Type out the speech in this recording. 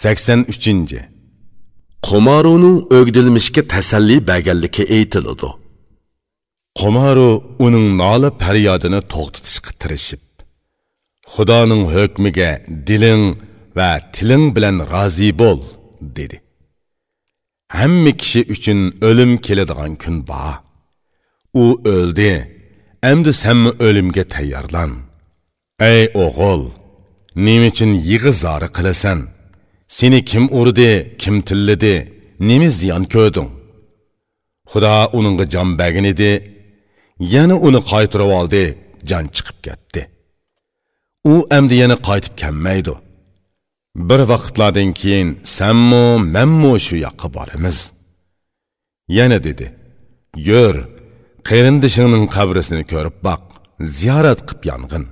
83. Qomaruning o'gdilmishga tasalli berganligi aytiladi. Qomaru uning nola faryodini to'xtatishga tirishib, Xudoning hukmiga diling va tiling bilan rozi bo'l, dedi. Hamma kishi uchun o'lim keladigan kun bor. U o'ldi. Endi senmi o'limga tayyorlan. Ey o'g'il, nima uchun yig'izori qilasan? Seni kim urdi, kim tilladi, nima ziyon ko'rding? Xudo uningga jon bergan edi, yana uni qaytirib oldi, jon chiqib ketdi. U endi yana qaytib kelmaydi. Bir vaqtlardan keyin senmi, menmi shu yoqqa boramiz. Yana dedi: "Yur, qarindishingning qabrisini ko'rib boq ziyorat qilib yong'in."